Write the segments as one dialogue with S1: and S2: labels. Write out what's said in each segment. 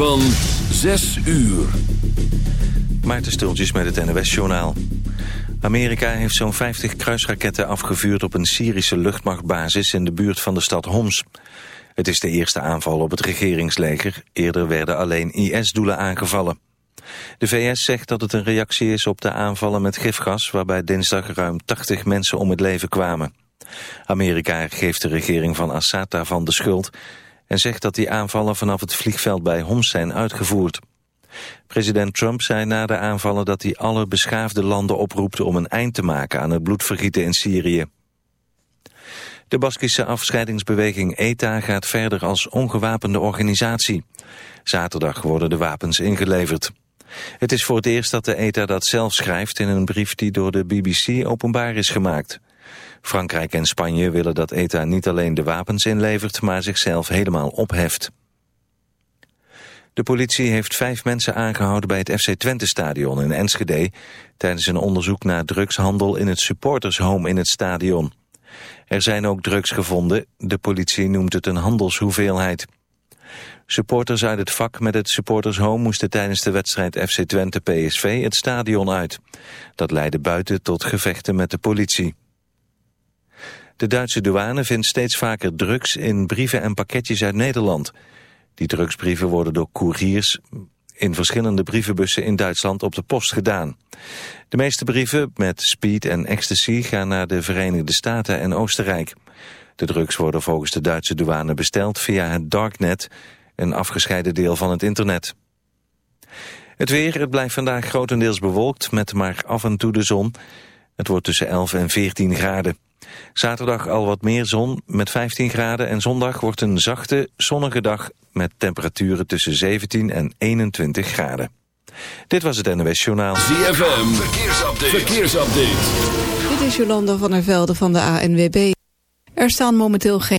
S1: Van 6 uur.
S2: Maarten Stultjes met het NOS-journaal. Amerika heeft zo'n 50 kruisraketten afgevuurd op een Syrische luchtmachtbasis in de buurt van de stad Homs. Het is de eerste aanval op het regeringsleger. Eerder werden alleen IS-doelen aangevallen. De VS zegt dat het een reactie is op de aanvallen met gifgas... waarbij dinsdag ruim 80 mensen om het leven kwamen. Amerika geeft de regering van Assad daarvan de schuld en zegt dat die aanvallen vanaf het vliegveld bij Homs zijn uitgevoerd. President Trump zei na de aanvallen dat hij alle beschaafde landen oproept om een eind te maken aan het bloedvergieten in Syrië. De Baskische afscheidingsbeweging ETA gaat verder als ongewapende organisatie. Zaterdag worden de wapens ingeleverd. Het is voor het eerst dat de ETA dat zelf schrijft in een brief die door de BBC openbaar is gemaakt. Frankrijk en Spanje willen dat ETA niet alleen de wapens inlevert, maar zichzelf helemaal opheft. De politie heeft vijf mensen aangehouden bij het FC Twente-stadion in Enschede... tijdens een onderzoek naar drugshandel in het supportershome in het stadion. Er zijn ook drugs gevonden, de politie noemt het een handelshoeveelheid. Supporters uit het vak met het supportershome moesten tijdens de wedstrijd FC Twente-PSV het stadion uit. Dat leidde buiten tot gevechten met de politie. De Duitse douane vindt steeds vaker drugs in brieven en pakketjes uit Nederland. Die drugsbrieven worden door couriers in verschillende brievenbussen in Duitsland op de post gedaan. De meeste brieven met speed en ecstasy gaan naar de Verenigde Staten en Oostenrijk. De drugs worden volgens de Duitse douane besteld via het darknet, een afgescheiden deel van het internet. Het weer, het blijft vandaag grotendeels bewolkt met maar af en toe de zon. Het wordt tussen 11 en 14 graden. Zaterdag al wat meer zon met 15 graden en zondag wordt een zachte, zonnige dag met temperaturen tussen 17 en 21 graden. Dit was het NWS Journaal.
S1: ZFM, verkeersupdate. verkeersupdate.
S3: Dit is Jolanda van der Velde van de ANWB. Er staan momenteel geen...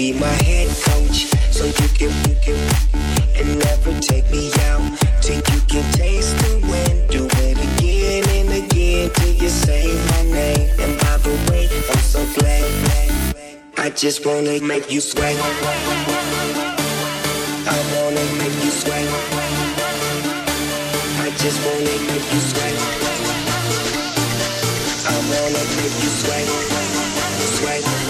S4: be
S5: my head coach, so you can, you can, and never take me out till you can taste the wind. Do it again and again till you say my name. And by the way, I'm so glad. I just wanna make you sweat. I wanna make you sweat. I just wanna make you sweat. I wanna make you sweat. Sweat.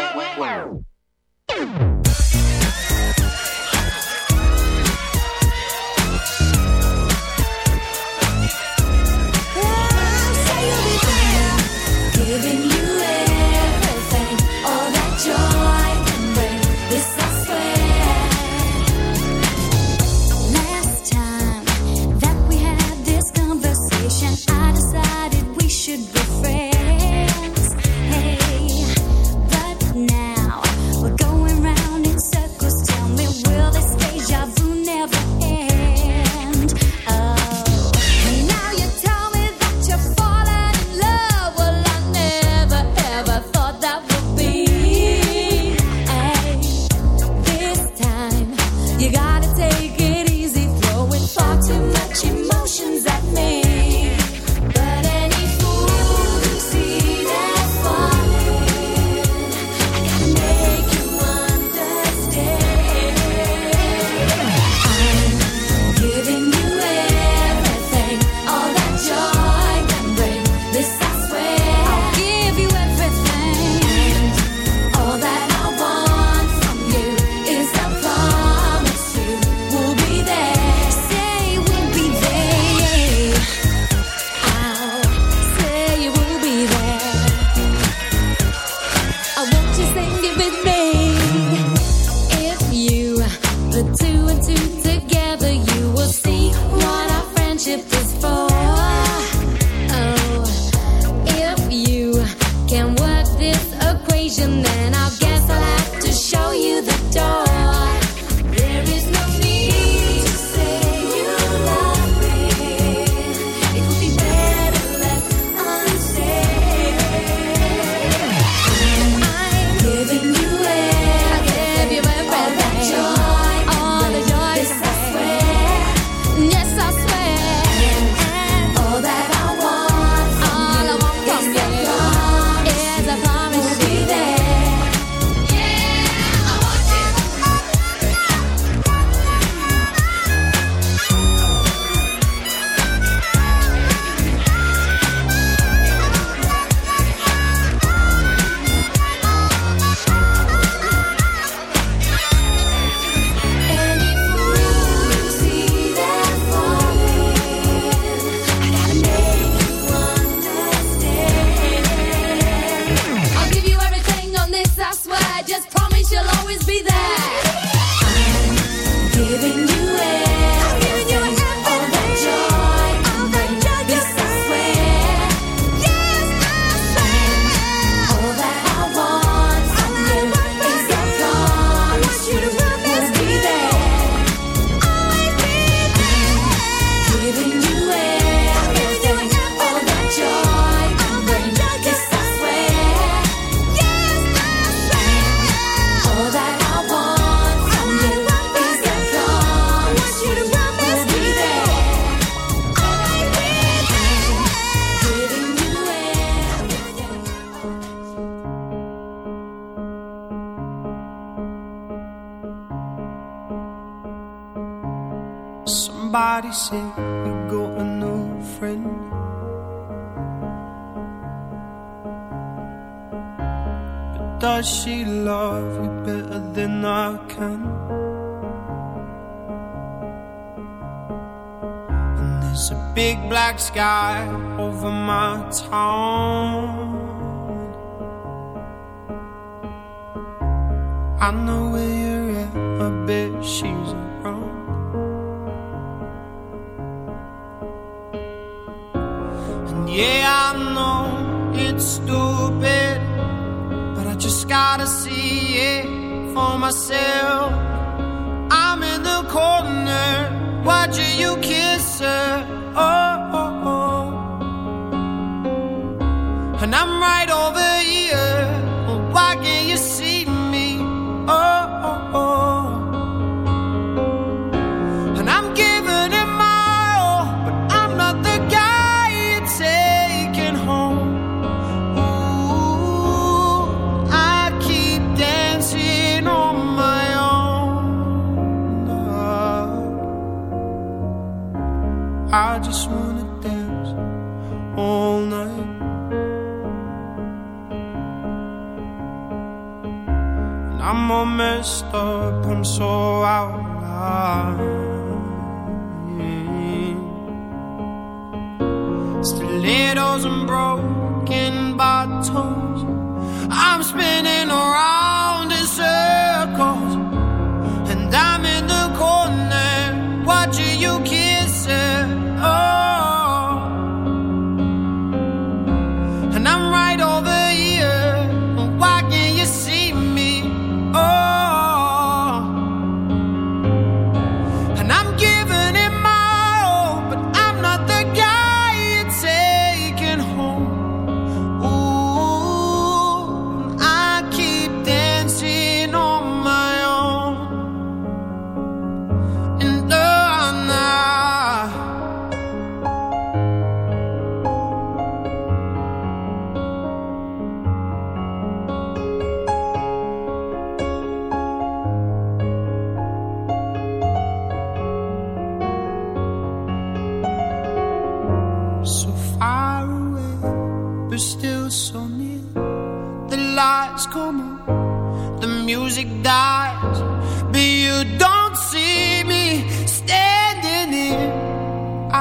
S6: black sky.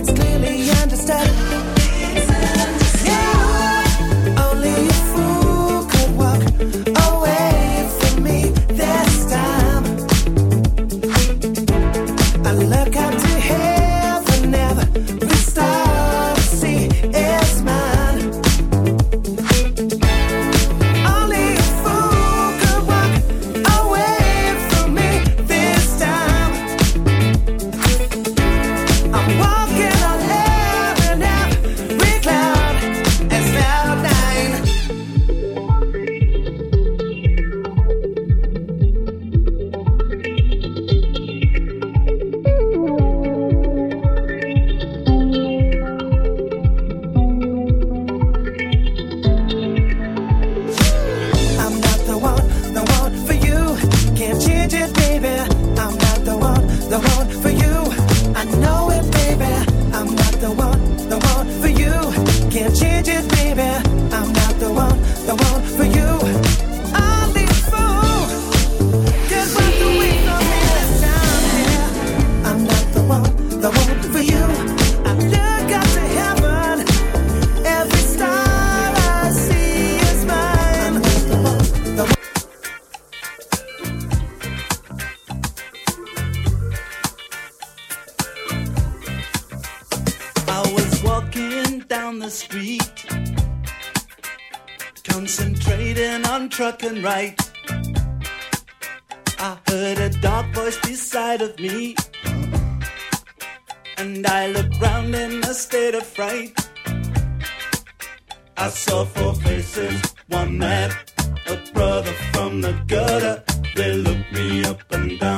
S7: It's clearly understood. from the
S8: gutter. They look me up and down.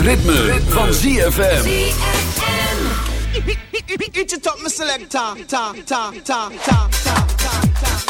S9: Ritme, van ZFM.
S10: Eat your top, me selector. Ta, ta, ta, ta, ta, ta, ta.